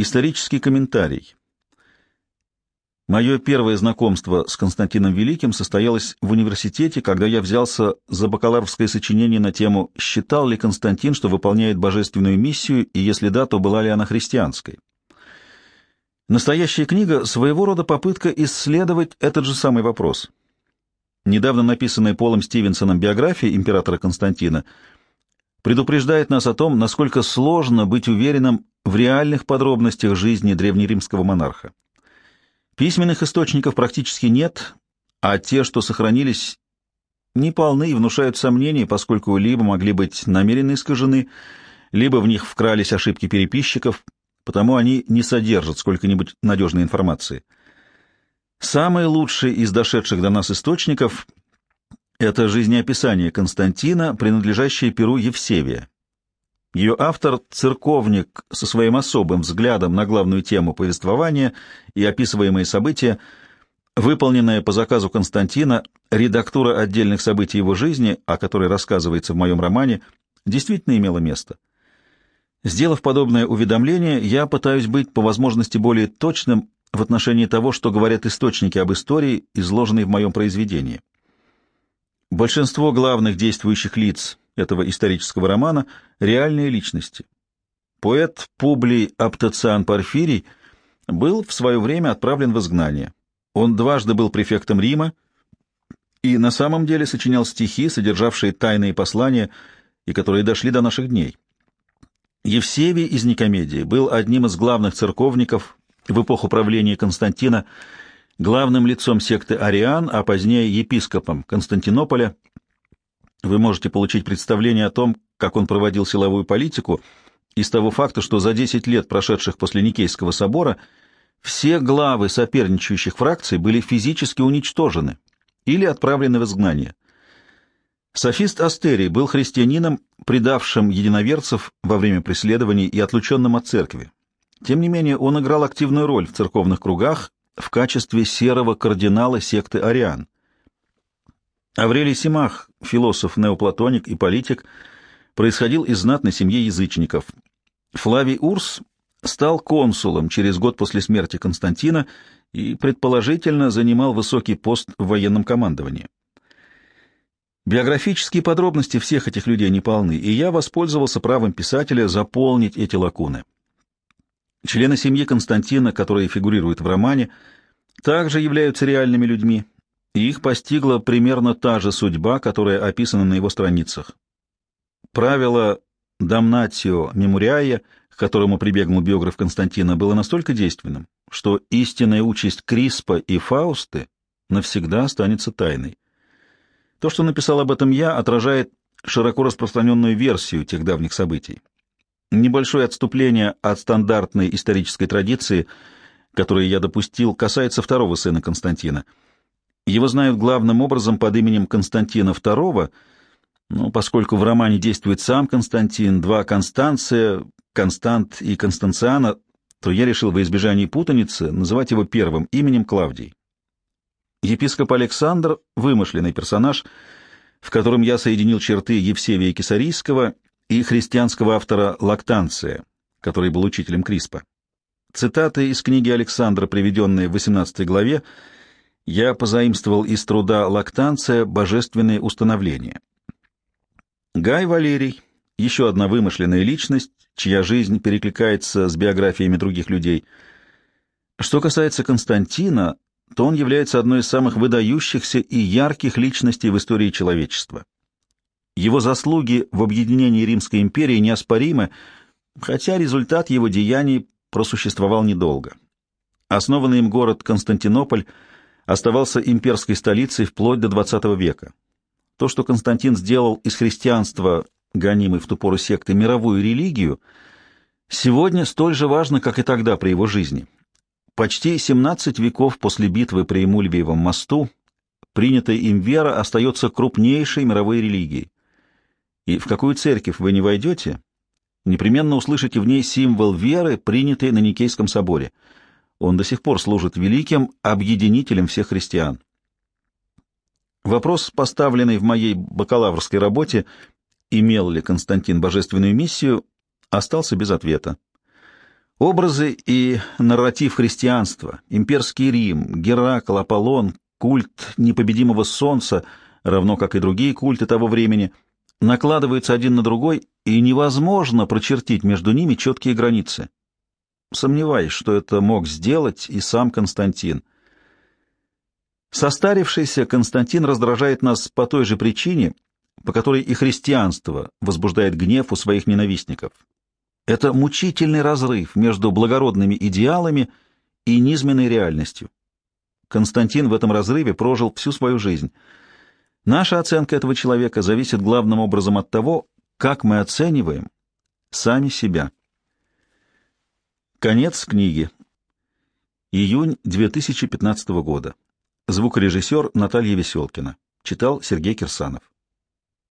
Исторический комментарий. Мое первое знакомство с Константином Великим состоялось в университете, когда я взялся за бакалаврское сочинение на тему «Считал ли Константин, что выполняет божественную миссию, и если да, то была ли она христианской?». Настоящая книга — своего рода попытка исследовать этот же самый вопрос. Недавно написанная Полом Стивенсоном биография императора Константина предупреждает нас о том, насколько сложно быть уверенным в реальных подробностях жизни древнеримского монарха. Письменных источников практически нет, а те, что сохранились, не полны и внушают сомнения, поскольку либо могли быть намеренно искажены, либо в них вкрались ошибки переписчиков, потому они не содержат сколько-нибудь надежной информации. Самый лучший из дошедших до нас источников — это жизнеописание Константина, принадлежащее Перу Евсевия. Ее автор — церковник со своим особым взглядом на главную тему повествования и описываемые события, выполненная по заказу Константина, редактура отдельных событий его жизни, о которой рассказывается в моем романе, действительно имела место. Сделав подобное уведомление, я пытаюсь быть по возможности более точным в отношении того, что говорят источники об истории, изложенной в моем произведении. Большинство главных действующих лиц этого исторического романа — реальные личности. Поэт Публий Аптоциан Порфирий был в свое время отправлен в изгнание. Он дважды был префектом Рима и на самом деле сочинял стихи, содержавшие тайные послания и которые дошли до наших дней. Евсевий из Никомедии был одним из главных церковников в эпоху правления Константина, главным лицом секты Ариан, а позднее епископом Константинополя вы можете получить представление о том, как он проводил силовую политику, из того факта, что за 10 лет, прошедших после Никейского собора, все главы соперничающих фракций были физически уничтожены или отправлены в изгнание. Софист Астерий был христианином, предавшим единоверцев во время преследований и отлученным от церкви. Тем не менее, он играл активную роль в церковных кругах в качестве серого кардинала секты Ариан. Аврелий Симах, философ-неоплатоник и политик, происходил из знатной семьи язычников. Флавий Урс стал консулом через год после смерти Константина и, предположительно, занимал высокий пост в военном командовании. Биографические подробности всех этих людей не полны, и я воспользовался правом писателя заполнить эти лакуны. Члены семьи Константина, которые фигурируют в романе, также являются реальными людьми, и их постигла примерно та же судьба, которая описана на его страницах. Правило «damnatio memoriae», к которому прибегнул биограф Константина, было настолько действенным, что истинная участь Криспа и Фаусты навсегда останется тайной. То, что написал об этом я, отражает широко распространенную версию тех давних событий. Небольшое отступление от стандартной исторической традиции, которое я допустил, касается второго сына Константина — его знают главным образом под именем Константина II, но поскольку в романе действует сам Константин, два Констанция, Констант и Констанциана, то я решил во избежание путаницы называть его первым именем Клавдий. Епископ Александр — вымышленный персонаж, в котором я соединил черты Евсевия Кесарийского и христианского автора Лактанция, который был учителем Криспа. Цитаты из книги Александра, приведенные в 18 главе, — я позаимствовал из труда лактанция божественные установления. Гай Валерий, еще одна вымышленная личность, чья жизнь перекликается с биографиями других людей. Что касается Константина, то он является одной из самых выдающихся и ярких личностей в истории человечества. Его заслуги в объединении Римской империи неоспоримы, хотя результат его деяний просуществовал недолго. Основанный им город Константинополь – оставался имперской столицей вплоть до XX века. То, что Константин сделал из христианства, гонимой в ту пору секты, мировую религию, сегодня столь же важно, как и тогда при его жизни. Почти 17 веков после битвы при Эмульвиевом мосту принятая им вера остается крупнейшей мировой религией. И в какую церковь вы не войдете, непременно услышите в ней символ веры, принятый на Никейском соборе — он до сих пор служит великим объединителем всех христиан. Вопрос, поставленный в моей бакалаврской работе, имел ли Константин божественную миссию, остался без ответа. Образы и нарратив христианства, имперский Рим, Геракл, Аполлон, культ непобедимого солнца, равно как и другие культы того времени, накладываются один на другой, и невозможно прочертить между ними четкие границы. Сомневаюсь, что это мог сделать и сам Константин. Состарившийся Константин раздражает нас по той же причине, по которой и христианство возбуждает гнев у своих ненавистников. Это мучительный разрыв между благородными идеалами и низменной реальностью. Константин в этом разрыве прожил всю свою жизнь. Наша оценка этого человека зависит главным образом от того, как мы оцениваем сами себя. Конец книги. Июнь 2015 года. Звукорежиссер Наталья Веселкина. Читал Сергей Кирсанов.